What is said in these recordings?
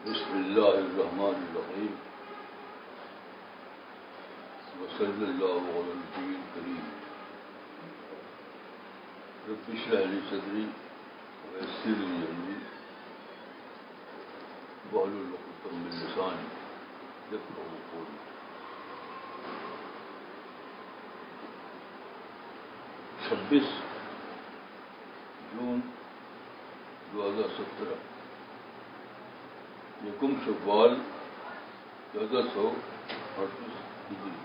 بسم الله الرحمن الرحيم وصلى الله على النبي الكريم رب اشرح لي صدري ويسر لي امري واحلل عقدة من لساني يفقهوا قولي چھبیس جون دو ہزار سترہ یکم شوال چودہ سو اڑتیس ہجری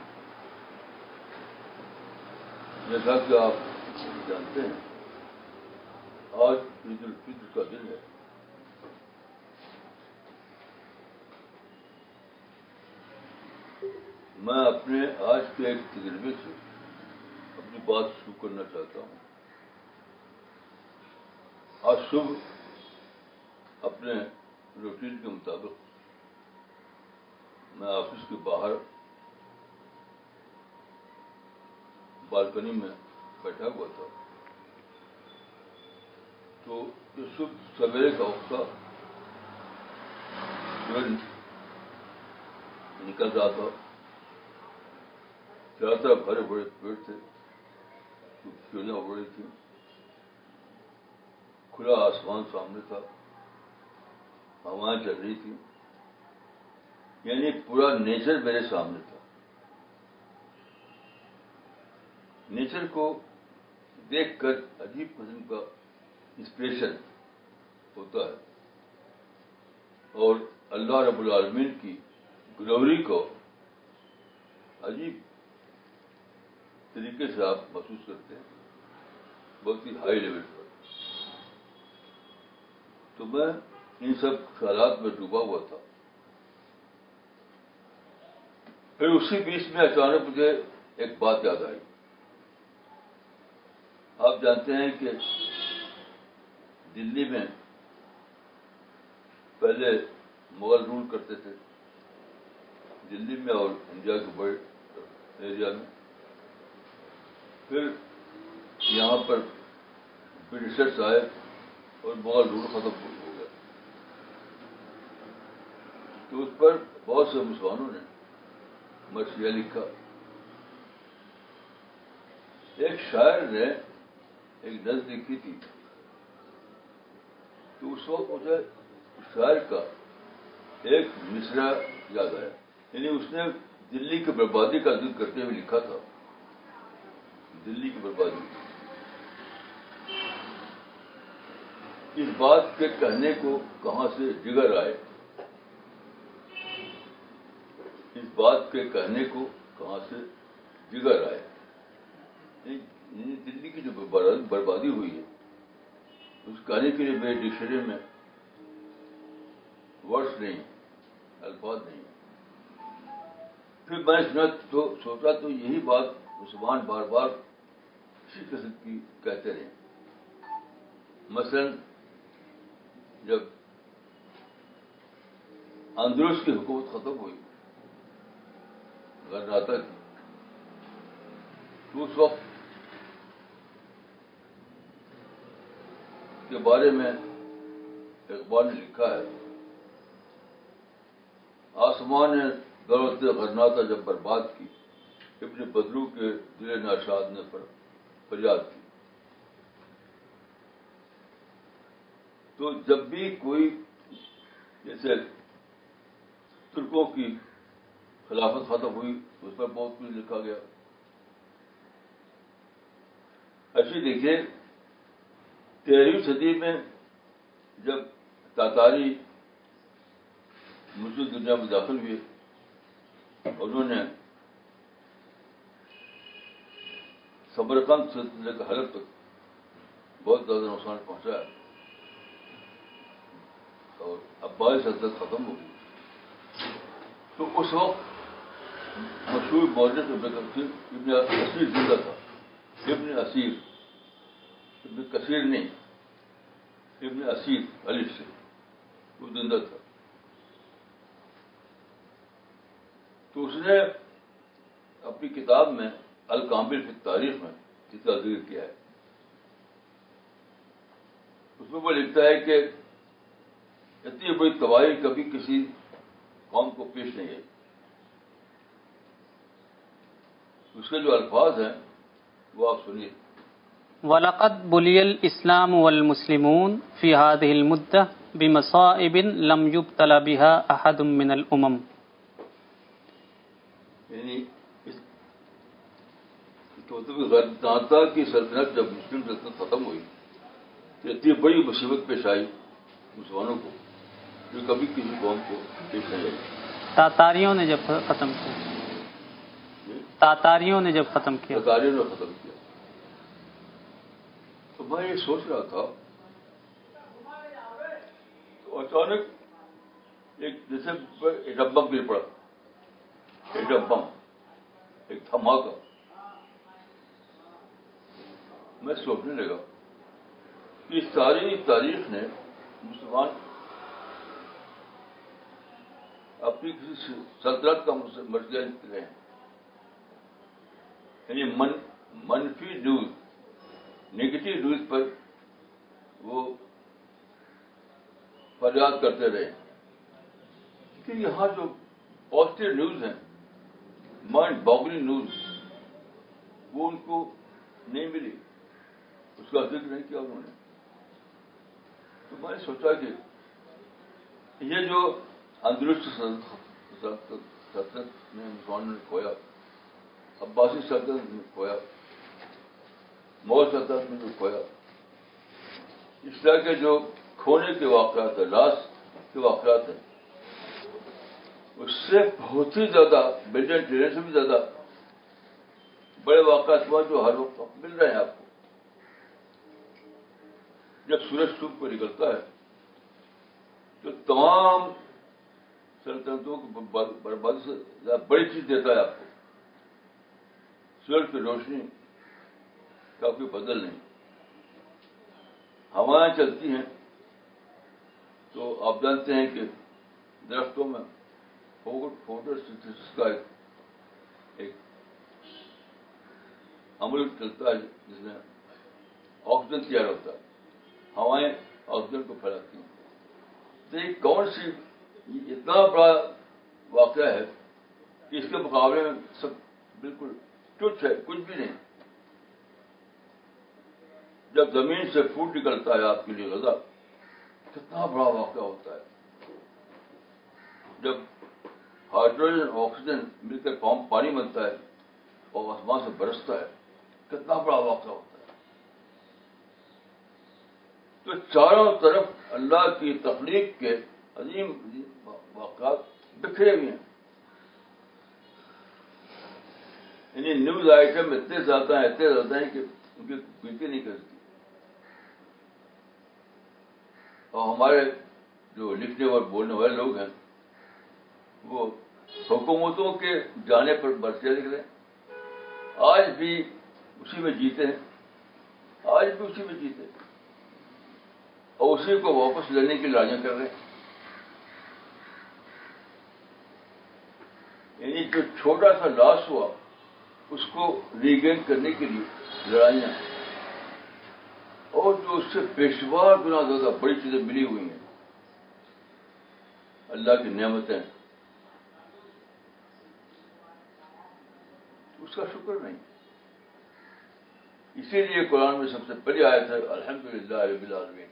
جیسا کہ آپ جانتے ہیں، آج عید الفطر کا دن ہے۔ میں اپنے آج کے ایک تجربے سے اپنی بات شروع کرنا چاہتا ہوں۔ آج صبح اپنے روٹین کے مطابق میں آفس کے باہر بالکنی میں بیٹھا ہوا تھا، تو جو صبح سویرے کا وقت تھا نکل رہا تھا چار طرف بڑے بڑے پیڑ تھے کیولیاں اڑ رہی تھیں، کھلا آسمان سامنے تھا۔ ہوائیں چل رہی تھی۔ یعنی پورا نیچر میرے سامنے تھا۔ نیچر کو دیکھ کر عجیب قسم کا انسپریشن ہوتا ہے۔ اور اللہ رب العالمین کی گلوری کو عجیب طریقے سے آپ محسوس کرتے ہیں۔ بہت ہی ہائی لیول پر۔ تو میں ان سب خیالات میں ڈوبا ہوا تھا۔ پھر اسی بیچ میں اچانک مجھے ایک بات یاد آئی۔ آپ جانتے ہیں کہ دلی میں پہلے مغل رول کرتے تھے۔ دلی میں اور انڈیا کے بڑے ایریا میں۔ پھر یہاں پر برٹشرس آئے اور مغل رول ختم ہو گیا۔ تو اس پر بہت سے مسلمانوں نے مرثیہ لکھا ایک شاعر نے ایک نظم لکھی تھی تو اس وقت مجھے شاعر کا ایک مصرا یاد آیا۔ یعنی اس نے دلی کی بربادی کا ذکر کرتے ہوئے لکھا تھا۔ دلی کی بربادی۔ اس بات کے کہنے کو کہاں سے جگر آئے؟ اس بات کے کہنے کو کہاں سے جگر آئے؟ یعنی دلی کی جو بربادی ہوئی ہے، اس کہنے کے لیے میرے ڈکشنری میں ورڈس نہیں، الفاظ نہیں۔ پھر میں سنا تو سوچا تو یہی بات مسلمان بار بار اسی قسم کی کہتے رہے۔ مثلا جب اندرس کی حکومت ختم ہوئی غرناتا کی تو اس وقت کے بارے میں اقبال نے لکھا ہے، آسمان نے دولت غرناتا جب برباد کی، ابن بدرو کے دل ناشاد نے فریاد کی۔ تو جب بھی کوئی جیسے ترکوں کی خلافت ختم ہوئی، اس پر بہت کچھ لکھا گیا۔ ایسی دیکھیے، تیرہویں صدی میں جب تاتاری مسلم دنیا میں داخل ہوئے انہوں نے سبرکند سے لے کر حلب تک بہت زیادہ نقصان پہنچایا اور عباسی سلطنت ختم ہو گئی تو اس وقت ہاں، مشہور مورد ابن اسیر زندہ تھا۔ ابن اسیر ابن کثیر نہیں، ابن اسیر علیف سے وہ زندہ تھا۔ تو اس نے اپنی کتاب میں الکامل کی تاریخ میں اس کا کیا ہے، اس میں وہ لکھتا ہے کہ اتنی بڑی تباہی کبھی کسی قوم کو پیش نہیں ہے۔ اس کے جو الفاظ ہیں وہ آپ سنیے۔ ولقد بلی الاسلام والمسلمون في هذه المدة بمصائب لم يبتل بها احد من الامم یعنی دانتا کی سلطنت جب مسلم سلطنت ختم ہوئی تو اتنی بڑی مصیبت پیش آئی مسلمانوں کو جو کبھی کسی قوم کو پیش نہیں آئی۔ تاتاریوں نے جب ختم کیا۔ تاتاریوں نے جب ختم کیا۔ تاتاریوں نے ختم کیا۔ تو میں یہ سوچ رہا تھا تو اچانک ایک جیسے ڈبم گر پڑا۔ ایک ڈبم ایک دھماکہ۔ میں سوچنے لگا کہ ساری تاریخ نے مسلمان اپنی کسی سلطنت کا مرضیہ رہے۔ ہیں یعنی من، منفی نیوز نگیٹو نیوز پر وہ فریاد کرتے رہے۔ کہ یہاں جو پازیٹو نیوز ہیں مائنڈ باگلی نیوز وہ ان کو نہیں ملی۔ اس کا ذکر نہیں کیا انہوں نے۔ تو میں نے سوچا کہ یہ جو اندرست میں مسلمانوں نے کھویا عباسی سلطنت میں کھویا مور سلطنت میں کھویا۔ اس طرح کے جو کھونے کے واقعات ہیں لاس کے واقعات ہیں، اس سے بہت ہی زیادہ بلڈن ٹرین سے بھی زیادہ بڑے واقعات ہوا جو ہر وقت مل رہے ہیں آپ کو۔ جب سورج صبح کو نکلتا ہے، تو تمام سلطنتوں کو بربادی سے بڑی چیز دیتا ہے آپ کو۔ سورج کی روشنی کا کوئی بدل نہیں۔ ہوائیں چلتی ہیں۔ تو آپ جانتے ہیں کہ درختوں میں فوٹو کا ایک عمل چلتا ہے جس میں آکسیجن تیار ہوتا ہے۔ ہوائیں آکسیجن کو پھیلاتی ہیں۔ تو یہ کون سی اتنا بڑا واقعہ ہے کہ اس کے مقابلے میں سب بالکل تچھ ہے، کچھ بھی نہیں۔ جب زمین سے فوڈ نکلتا ہے آپ کے لیے غذا، کتنا بڑا واقعہ ہوتا ہے۔ جب ہائیڈروجن، آکسیجن مل کر پانی بنتا ہے اور آسمان سے برستا ہے، کتنا بڑا واقعہ ہوتا ہے۔ تو چاروں طرف اللہ کی تخلیق کے عظیم واقعات بکھرے ہوئے ہیں۔ یعنی نیوز آئٹم اتنے زیادہ ہیں، اتنے زیادہ ہیں کہ ان کی بیتی نہیں کرتی۔ اور ہمارے جو لکھنے اور بولنے والے لوگ ہیں، وہ حکومتوں کے جانے پر برسے لکھ رہے ہیں۔ آج بھی اسی میں جیتے ہیں۔ آج بھی اسی میں جیتے ہیں۔ اور اسی کو واپس لینے کی لڑائیاں کر رہے ہیں۔ یعنی جو چھوٹا سا لاس ہوا اس کو ریگین کرنے کے لیے لڑائیاں۔ اور جو اس سے پیشوار گنا زیادہ بڑی چیزیں ملی ہوئی ہیں، اللہ کی نعمتیں۔ اس کا شکر نہیں۔ اسی لیے قرآن میں سب سے پہلی آیت ہے الحمد للہ رب العالمین۔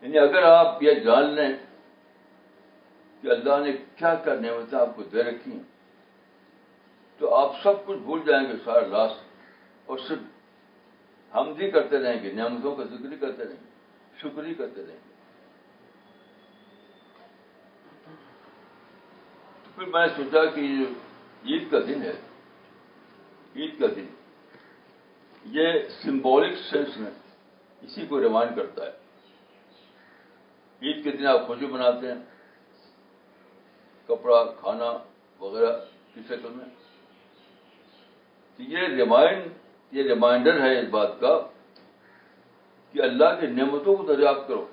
یعنی اگر آپ یہ جان لیں کہ اللہ نے کیا کیا نعمتیں آپ کو دے رکھی ہیں تو آپ سب کچھ بھول جائیں گے سارا لاس اور صرف ہم بھی کرتے رہیں گے، نعمتوں کا ذکر ہی کرتے رہیں گے، شکر ہی کرتے رہیں گے۔ تو پھر میں سوچا کہ عید کا دن ہے۔ عید کا دن۔ یہ سمبولک سینس میں اسی کو ریمائنڈ کرتا ہے۔ عید کے دن آپ خوشی مناتے ہیں، کپڑا، کھانا وغیرہ کی شکل میں۔ یہ ریمائنڈ، یہ ریمائنڈر ہے اس بات کا کہ اللہ کی نعمتوں کو دریافت کرو۔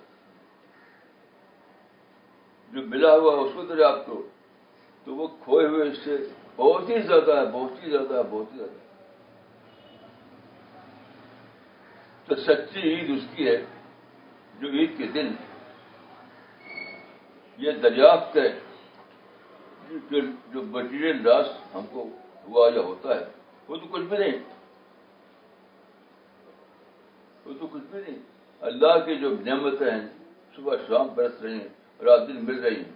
جو ملا ہوا ہے اس کو دریافت کرو۔ تو وہ کھوئے ہوئے اس سے بہت ہی زیادہ ہے، بہت ہی زیادہ ہے، بہت ہی زیادہ ہے۔ تو سچی عید اس کی ہے، جو عید کے دن یہ دریافت کریں کہ جو مٹیریل لاس ہم کو ہوا یا ہوتا ہے۔ وہ تو کچھ بھی نہیں۔ وہ تو کچھ بھی نہیں۔ اللہ کی جو نعمتیں ہیں، صبح شام برس رہی ہیں، رات دن مل رہی ہیں۔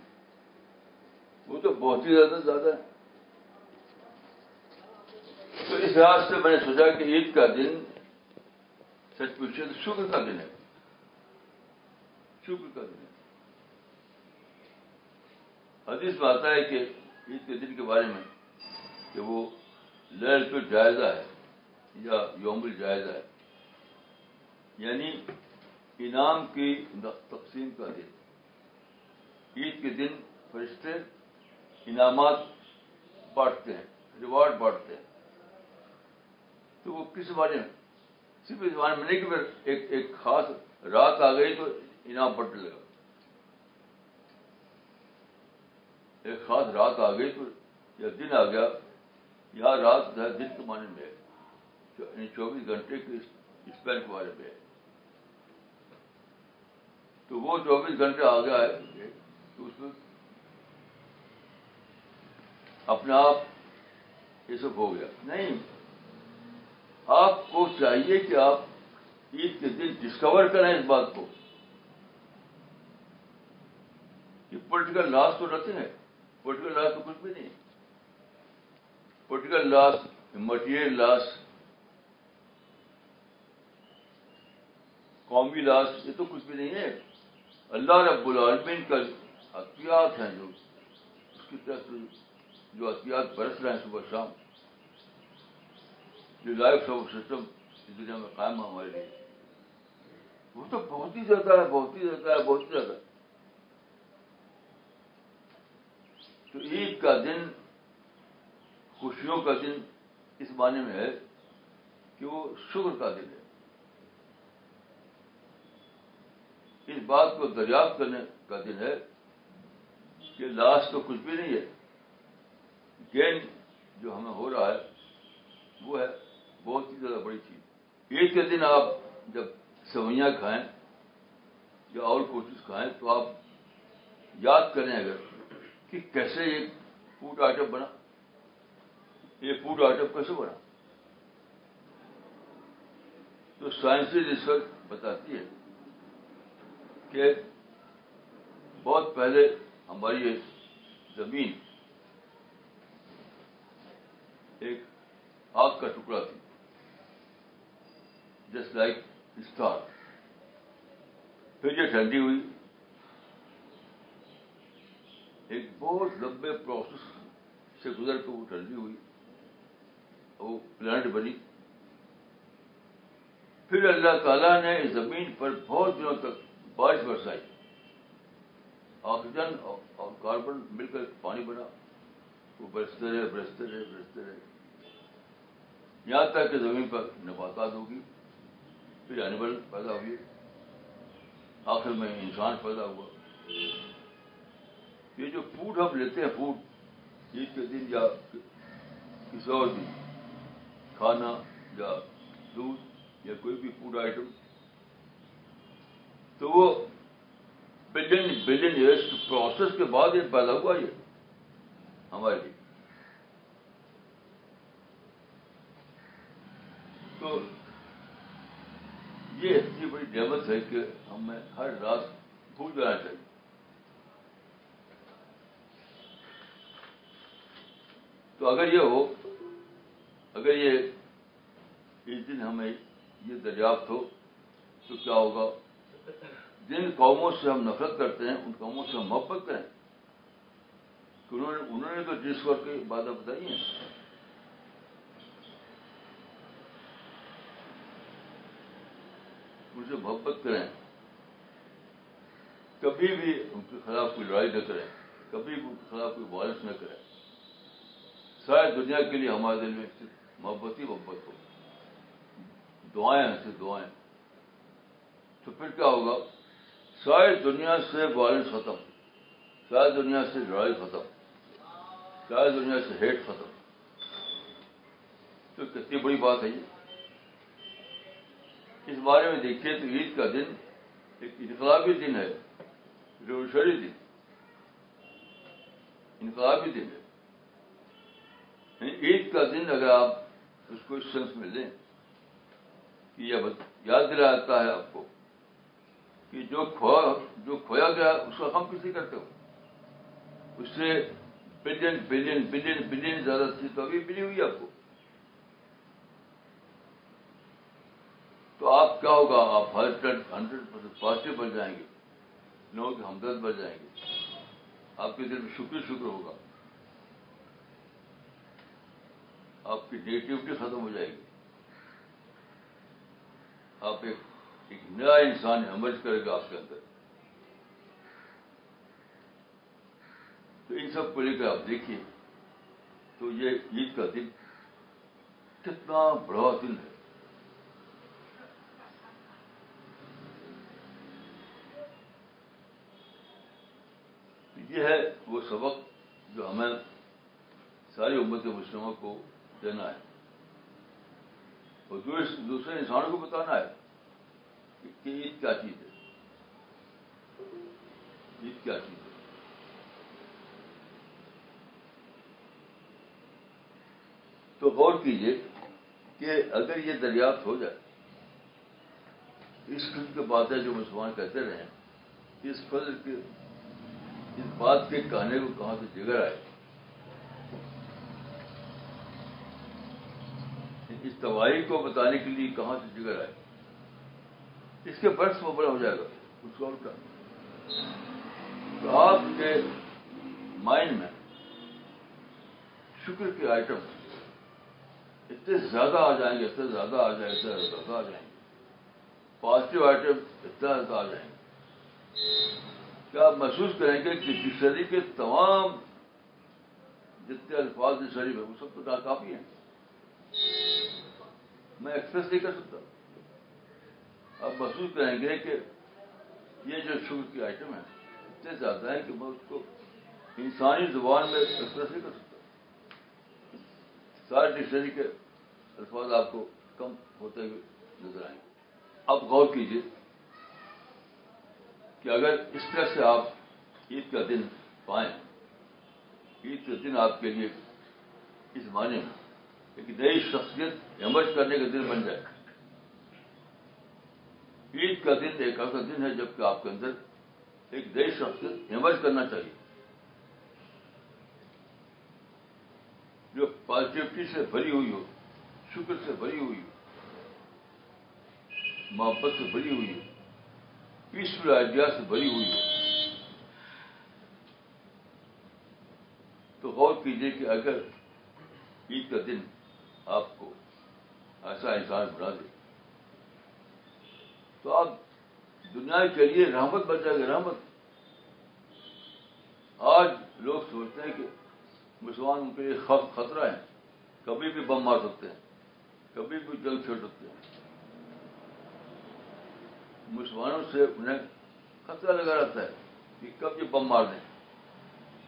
وہ تو بہت ہی زیادہ زیادہ ہے تو اس لحاظ سے میں نے سوچا کہ عید کا دن سچ پوچھے تو شکر کا دن ہے۔ شکر کا دن ہے۔ حدیث میں آتا ہے کہ عید کے دن کے بارے میں کہ وہ لہر جائزہ ہے یا یوم الجائزہ ہے۔ یعنی انعام کی تقسیم کا دن۔ عید کے دن فرشتے انعامات بانٹتے ہیں، ریوارڈ بانٹتے ہیں۔ تو وہ کس بارے میں؟ صرف اس بارے میں نہیں کہ ایک ایک خاص رات آ گئی تو انعام بٹنے لگا۔ ایک خاص رات آ گئی تو یا دن آ گیا یا رات دن کے معنی میں ہے یعنی چوبیس گھنٹے کے اسپین کے بارے میں ہے۔ تو وہ چوبیس گھنٹے آ گیا ہے تو اس میں اپنے آپ یہ سب ہو گیا۔ نہیں، آپ کو چاہیے کہ آپ عید کے دن ڈسکور کریں اس بات کو کہ پولیٹیکل لاس تو رہتے ہیں۔ پولیٹیکل لاس تو کچھ بھی نہیں۔ پولیٹیکل لاس مٹیریل لاس قومی لاس یہ تو کچھ بھی نہیں ہے۔ اللہ رب العالمین کا احتیاط ہیں جو، اس کی طرف جو احتیاط برس رہے ہیں صبح شام، جو لائف سسٹم اس دنیا میں قائم ہے ہمارے لیے۔ وہ تو بہت ہی زیادہ ہے، بہت ہی زیادہ ہے، بہت ہی زیادہ۔ تو عید کا دن خوشیوں کا دن اس معنی میں ہے کہ وہ شکر کا دن ہے۔ اس بات کو دریافت کرنے کا دن ہے کہ لاس تو کچھ بھی نہیں ہے گین جو ہمیں ہو رہا ہے، وہ ہے بہت ہی زیادہ بڑی چیز۔ عید کے دن آپ جب سوئیاں کھائیں یا اور کوشش کھائیں تو آپ یاد کریں اگر کہ کیسے یہ فوڈ آئٹم بنا۔ یہ فوڈ آئٹم کیسے بنا تو سائنسی ریسرچ بتاتی ہے کہ بہت پہلے ہماری یہ زمین ایک آگ کا ٹکڑا تھی جسٹ لائک اسٹار پھر یہ ٹھنڈی ہوئی۔ ایک بہت لمبے پروسیس سے گزر کے وہ ٹھنڈی ہوئی۔ وہ پلانٹ بنی۔ پھر اللہ تعالیٰ نے زمین پر بہت دنوں تک بارش برسائی۔ آکسیجن اور کاربن مل کر پانی بنا۔ وہ برستے رہے برستے رہے برستے رہے۔ یہاں تک کہ زمین پر نباتات ہوگی، پھر اینیمل پیدا ہوئی آخر میں انسان پیدا ہوا۔ یہ جو فوڈ ہم لیتے ہیں فوڈ عید کے دن یا کسی اور دن۔ کھانا یا دودھ یا کوئی بھی فوڈ آئٹم تو وہ بلین بلین ایئرس پروسیس کے بعد یہ پیدا ہوا یہ ہمارے لیے۔ تو یہ اتنی بڑی نعمت ہے کہ ہمیں ہر رات بھول جانا چاہیے۔ تو اگر یہ ہو اگر یہ اس دن ہمیں یہ دریافت ہو، تو کیا ہوگا؟ جن قوموں سے ہم نفرت کرتے ہیں، ان قوموں سے ہم محبت کریں۔ کہ انہوں نے انہوں نے تو جس وقت کی باتیں بتائی ہیں۔ ان سے محبت کریں۔ کبھی بھی ان کے خلاف کوئی لڑائی نہ کریں۔ کبھی بھی ان کے خلاف کوئی وائلنس نہ کریں۔ شاید دنیا کے لیے ہمارے دل میں محبت ہی محبت ہو۔ دعائیں ہیں، صرف دعائیں۔ تو پھر کیا ہوگا؟ شاید دنیا سے وائلنس ختم۔ شاید دنیا سے لڑائی ختم۔ شاید دنیا سے ہیٹ ختم۔ تو کتنی بڑی بات ہے یہ۔ اس بارے میں دیکھیے تو عید کا دن ایک انقلابی دن ہے ریولیوشنری دن۔ انقلابی دن ہے۔ یعنی عید کا دن اگر آپ اس کو اس سینس میں لیں کہ یہ یاد دلا جاتا ہے آپ کو کہ جو کھویا جو کھویا گیا، اس کا ہم کسی کرتے ہو اس سے بلین بلین بلین بلین زیادہ تھی تو ابھی ملی ہوئی آپ کو۔ تو آپ کیا ہوگا؟ آپ ہنڈریڈ ہنڈریڈ پرسینٹ پازیٹیو بن جائیں گے لوگوں کے ہمدرد بن جائیں گے۔ آپ کے دل میں شکر شکر ہوگا۔ آپ کی نیگیٹیوٹی ختم ہو جائے گی۔ آپ ایک ایک نیا انسان امرج کرے گا آپ کے اندر۔ تو ان سب کو لے کر آپ دیکھیے۔ تو یہ عید کا دن کتنا بڑا دن ہے۔ یہ ہے وہ سبق جو ہمیں ساری امت مسلموں کو دینا ہے اور دوسرے انسانوں کو بتانا ہے کہ عید کیا چیز ہے عید کیا چیز ہے تو غور کیجیے کہ اگر یہ دریافت ہو جائے اس قسم کے باتیں جو مسلمان کہتے رہے اس فضل کے اس بات کے کہنے کو کہاں سے جگر آئے اس تباہی کو بتانے کے لیے کہاں سے جگر آئے اس کے برس وہ بڑا ہو جائے گا۔ اس کو کا تو آپ کے مائنڈ میں شکر کے آئٹم اتنے زیادہ آ جائیں گے، اتنے زیادہ آ جائیں گے، اتنے زیادہ آ جائیں گے۔ پازیٹو آئٹم اتنا زیادہ آ جائیں گے۔ کیا آپ محسوس کریں گے کہ ڈکشنری کے تمام جتنے الفاظ ڈکشنری میں وہ سب تو کافی ہیں؟ میں ایکسپریس نہیں کر سکتا۔ آپ محسوس کریں گے کہ یہ جو شوگر کی آئٹم ہے، اتنے زیادہ ہے کہ میں اس کو انسانی زبان میں ایکسپریس نہیں کر سکتا۔ سارے ڈکشنری کے الفاظ آپ کو کم ہوتے ہوئے نظر آئیں۔ گے اب غور کیجیے کہ اگر اس طرح سے آپ عید کا دن پائیں، عید کا دن آپ کے لیے اس معنی میں ایک نئی شخصیت ایمرج کرنے کا دن بن جائے۔ عید کا دن ایک ایسا دن ہے جبکہ آپ کے اندر ایک نئی شخصیت ایمرج کرنا چاہیے۔ جو پازیٹیوٹی سے بھری ہوئی ہو، شکر سے بھری ہوئی ہو، محبت سے بھری ہوئی ہو پیسفل آئیڈیا سے بھری ہوئی ہے تو غور کیجیے کہ اگر عید کا دن آپ کو ایسا انسان بنا دے۔ تو آپ دنیا کے لیے رحمت بن جائے گی رحمت۔ آج لوگ سوچتے ہیں کہ مسلمان ان کے لیے خطرہ ہیں کبھی بھی بم مار سکتے ہیں، کبھی بھی جنگ چھوڑ سکتے ہیں۔ مسلمانوں سے انہیں خطرہ لگا رہتا ہے کہ کب یہ بم مار دیں۔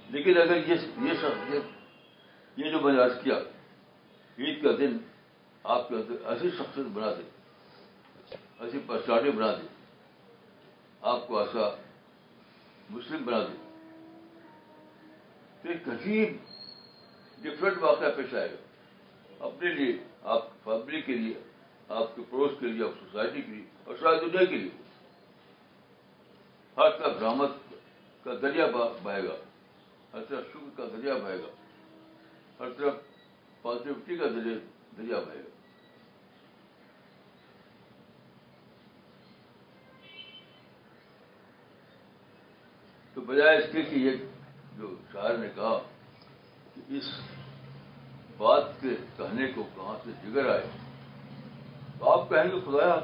لیکن اگر یہ یہ شخصیت یہ جو میں کیا عید کا دن آپ کے اندر ایسی شخصیت بنا دے ایسی پرسنالٹی بنا دے، آپ کو ایسا مسلم بنا دے۔ تو ایک عجیب ڈفرینٹ واقعہ پیش آئے گا۔ اپنے لیے، آپ فیملی کے لیے، آپ کے پڑوس کے لیے، آپ سوسائٹی کے لیے اور ساری دنیا کے لیے۔ ہر طرف رحمت کا دریا بہے گا۔ ہر طرف شکر کا دریا بہے گا۔ ہر طرف پازیٹیوٹی کا دریا بہے۔ گا تو بجائے اس کے کہ یہ جو شاعر نے کہا کہ اس بات کے کہنے کو کہاں سے جگر آئے۔ تو آپ کہیں گے خدایا،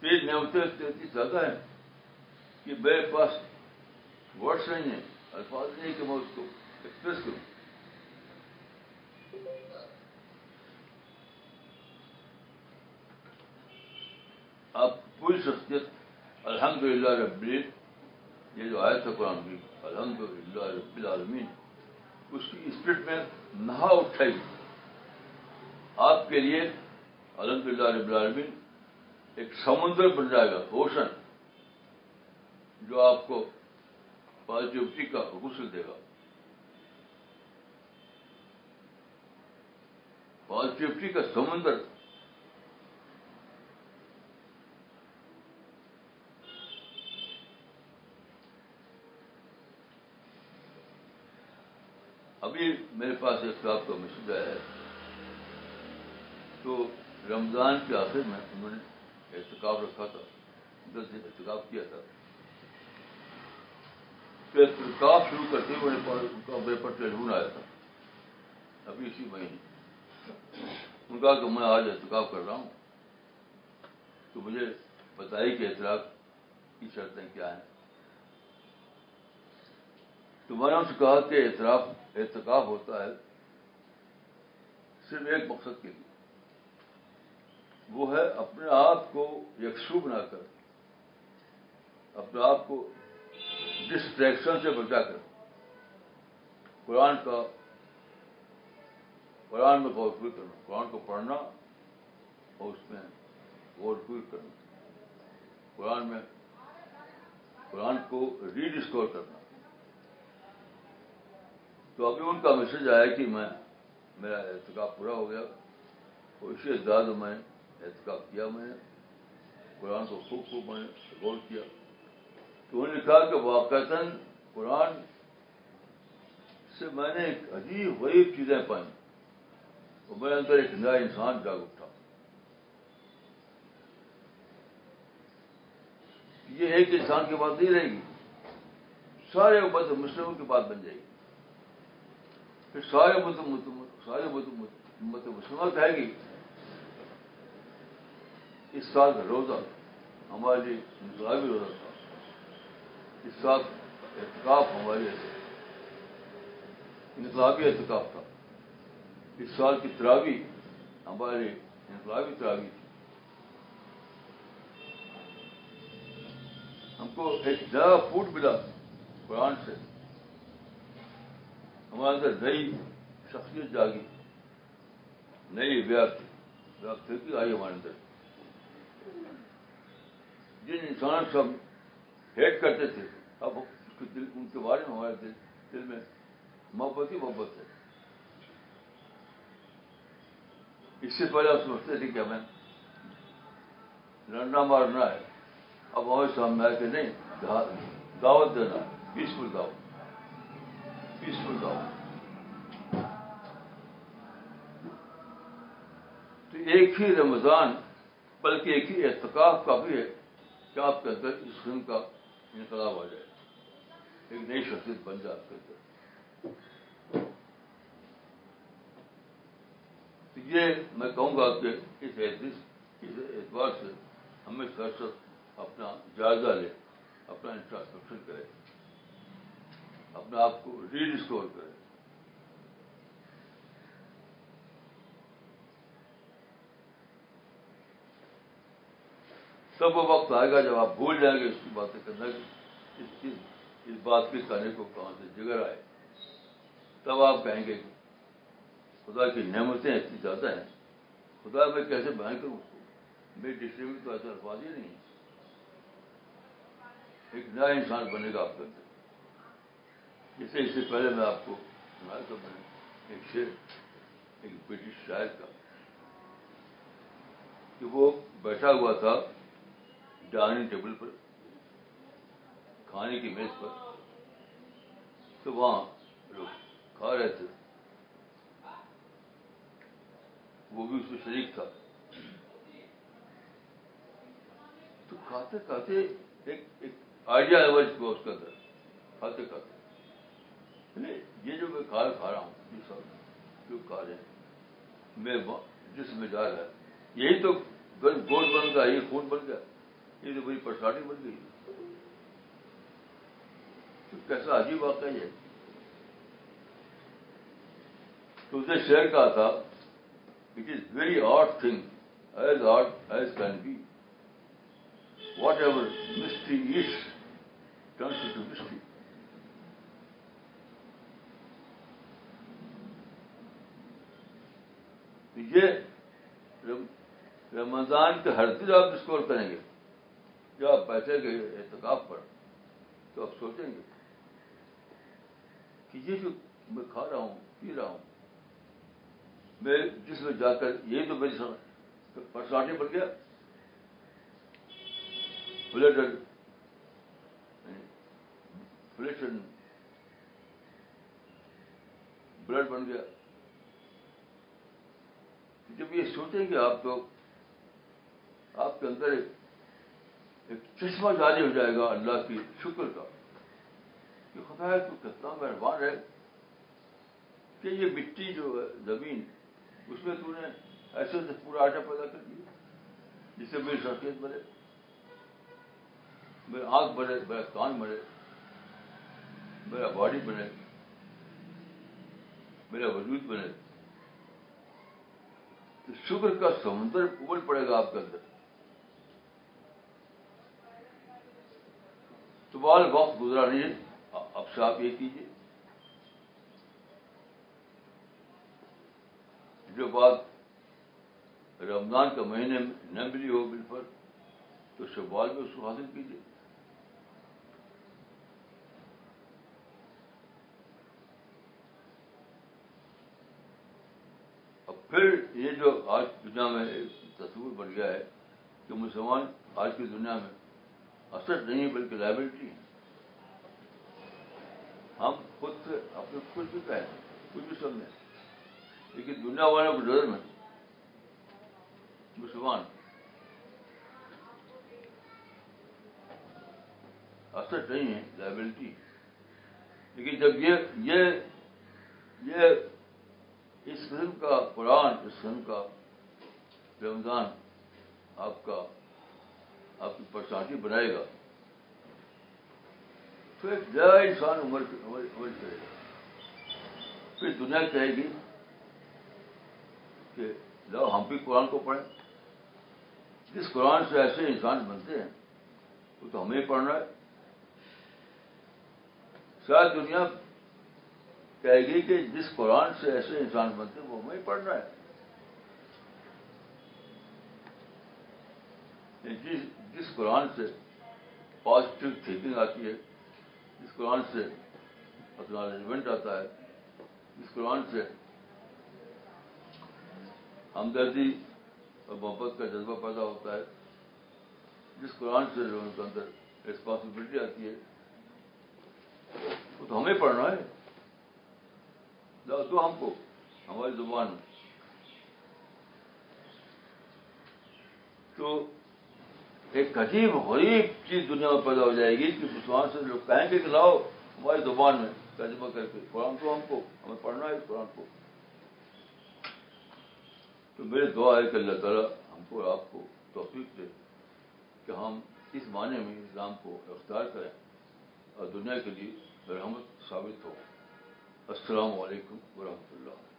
تیز نعمتیں اتنی زیادہ ہیں کہ میرے پاس ورڈس نہیں ہیں، الفاظ نہیں کہ میں اس کو ایکسپریس کروں۔ پوری شخصیت الحمد للہ رب یہ جو آیت ہے قرآن کی الحمد للہ رب العالمین، اس کی اسپرٹ میں نہا اٹھائی۔ آپ کے لیے الحمد للہ رب العالمین ایک سمندر بن جائے گا پوشن جو آپ کو پازیٹیوٹی کا غسل دے گا۔ پازیٹیوٹی کا سمندر ابھی میرے پاس ایک صاحب کا میسج آیا ہے۔ تو رمضان کے آخر میں انہوں نے احتکاب رکھا تھا، دس دن احتکاب کیا تھا۔ تو احتکاب شروع کرتے ہوئے ان کا میرے پر ٹیلیفون آیا تھا۔ ابھی اسی مہینے ان کا کہ میں آج احتکاب کر رہا ہوں۔ تو مجھے بتائی کہ احتراک کی شرطیں کیا ہیں۔ تو میں نے ان سے کہا کہ اعتراف احتکاب ہوتا ہے صرف ایک مقصد کے لیے۔ وہ ہے اپنے آپ کو یکسو بنا کر، اپنے آپ کو ڈسٹریکشن سے بچا کر۔ قرآن کا قرآن میں غور فکر کرنا، قرآن کو پڑھنا اور اس میں غور فکر کرنا۔ قرآن میں قرآن کو ری ڈسکور کرنا۔ تو ابھی ان کا میسج آیا کہ میں میرا احتکاب پورا ہو گیا۔ اور اسی اعتداد میں احتکاب کیا میں نے قرآن کو خوب خوب میں نے غور کیا۔ تو انہوں نے کہا کہ واقع قرآن سے میں نے ایک عجیب غریب چیزیں پائیں اور میرے اندر ایک نیا انسان جاگ اٹھا۔ یہ ایک انسان کی بات نہیں رہے گی۔ سارے بد مسلموں کی بات بن جائے گی۔ پھر سارے سارے مت مسلمہ گی اس سال کا روزہ ہمارے لیے انقلابی روزہ تھا۔ اس سال احتکاب ہمارے انقلابی احتکاب تھا۔ اس سال کی تراوی ہمارے انقلابی تراوی تھی۔ ہم کو ایک نیا فوڈ ملا قرآن سے۔ اندر نئی شخصیت جاگی۔ نئی ویات آئی ہمارے اندر۔ جن انسان سے ہم ہیٹ کرتے تھے، اب دل، ان کے بارے میں ہمارے دل دل میں محبت ہی محبت ہے۔ اس سے پہلے آپ سمجھتے تھے کہ ہمیں لڑنا مارنا ہے۔ اب ہمارے سامنے آئے کہ نہیں، دعوت دینا پیسفل دعوت۔ پیسفل دعوت۔ ایک ہی رمضان، بلکہ ایک ہی احتکاب کا بھی ہے کہ آپ کے اندر اس قسم کا انقلاب آ جائے۔ ایک نئی شخصیت بن جائے آپ کے اندر۔ تو یہ میں کہوں گا کہ اس اعتبار سے ہمیں سر اپنا جائزہ لے، اپنا انفراسٹرکچر کرے، اپنے آپ کو ری ڈسکور کرے۔ تب وہ وقت آئے گا جب آپ بھول جائیں گے اس کی باتیں کرنا اس چیز، اس بات کے کہنے کو کہاں سے جگر آئے۔ تب آپ کہیں گے کہ خدا کی نعمتیں اتنی زیادہ ہیں۔ خدا میں کیسے بیان کروں اس کو؟ میری ڈکشنری میں تو ایسا الفاظ ہی نہیں ایک نیا انسان بنے گا آپ کے اندر۔ جیسے اس سے پہلے میں آپ کو سنایا تھا میں نے، ایک شعر، ایک برٹش شاعر کا، کہ وہ بیٹھا ہوا تھا ڈائننگ ٹیبل پر، کھانے کی میز پر، تو وہاں لوگ کھا رہے تھے۔ وہ بھی اس میں شریک تھا۔ تو کھاتے کھاتے ایک ایک آئیڈیا ہے وہ اس کے اندر۔ کھاتے کھاتے۔ یعنی یہ جو میں کھا کھا رہا ہوں یہ سب جو کھا رہے ہیں میں جس میں جا رہا ہے۔ یہی تو گوشت بن گیا یہ خون بن گیا۔ یہ تو بڑی پریشانی بن گئی۔ تو کیسا عجیب واقعہ ہے۔ تو اسے شیئر کہا تھا it is very art thing as art as can be whatever mystery is turns to mystery یہ رمضان کے ہر دن آپ ڈسکور کریں گے۔ جب آپ بیٹھے گے احتکاب پر تو آپ سوچیں گے کہ یہ جو میں کھا رہا ہوں، پی رہا ہوں، میں جس میں جا کر یہی تو میری پرسنالٹی بن گیا۔ بلڈ فلیش بلڈ بن گیا۔ جب یہ سوچیں کہ آپ تو آپ کے اندر ایک چشمہ جاری ہو جائے گا، اللہ کی شکر کا۔ کہ خدا ہے، تو کتنا مہربان ہے کہ یہ مٹی جو ہے، زمین، اس میں تو نے ایسے سے پورا آٹا پیدا کر دیا، جس سے میری شخصیت بنے، میرا آنکھ بنے، میرا کان بنے، میرا باڈی بنے، میرا وجود بنے۔ تو شکر کا سمندر ابل پڑے گا آپ کے اندر۔ تو بال وقت گزرا نہیں ہے۔ اب سے آپ یہ کیجیے جو بات رمضان کا مہینے میں نہ ملی ہو بل پر، تو شوال میں اس کو حاصل کیجیے اب پھر یہ جو آج دنیا میں تصور بن گیا ہے کہ مسلمان آج کی دنیا میں اثر نہیں ہے، بلکہ لائبلٹی ہے۔ ہم خود سے اپنے کچھ بھی کہیں کچھ بھی سمجھیں لیکن دنیا والوں کو نظر میں مسلمان۔ اثر نہیں ہے لائبلٹی لیکن جب یہ یہ یہ اس قسم کا قرآن، اس قسم کا رمضان آپ کا آپ کی پرسنالٹی بنائے گا۔ تو ایک نیا انسان عمر عمر کرے گا پھر دنیا کہے گی کہ لو ہم بھی قرآن کو پڑھیں۔ جس قرآن سے ایسے انسان بنتے ہیں، وہ تو ہمیں پڑھنا ہے۔ شاید دنیا کہے گی کہ جس قرآن سے ایسے انسان بنتے ہیں، وہ ہمیں پڑھنا ہے۔ جس جس قرآن سے پازیٹو تھنکنگ آتی ہے، جس قرآن سے اکنالجمنٹ آتا ہے، جس قرآن سے ہمدردی اور محبت کا جذبہ پیدا ہوتا ہے، جس قرآن سے لوگوں کے اندر ریسپانسبلٹی آتی ہے، وہ تو ہمیں پڑھنا ہے۔ تو ہم کو، ہماری زبان۔ میں تو ایک عجیب غریب چیز دنیا میں پیدا ہو جائے گی کہ مسلمان سے لوگ کہیں گے کہ لاؤ، ہماری زبان میں ترجمہ کر کے، قرآن تو ہم کو، ہمیں پڑھنا ہے قرآن کو۔ تو میرے دعا ہے کہ اللہ تعالیٰ ہم کو آپ کو توفیق دے کہ ہم اس معنی میں اسلام کو اختیار کریں اور دنیا کے لیے رحمت ثابت ہو۔ السلام علیکم ورحمۃ اللہ۔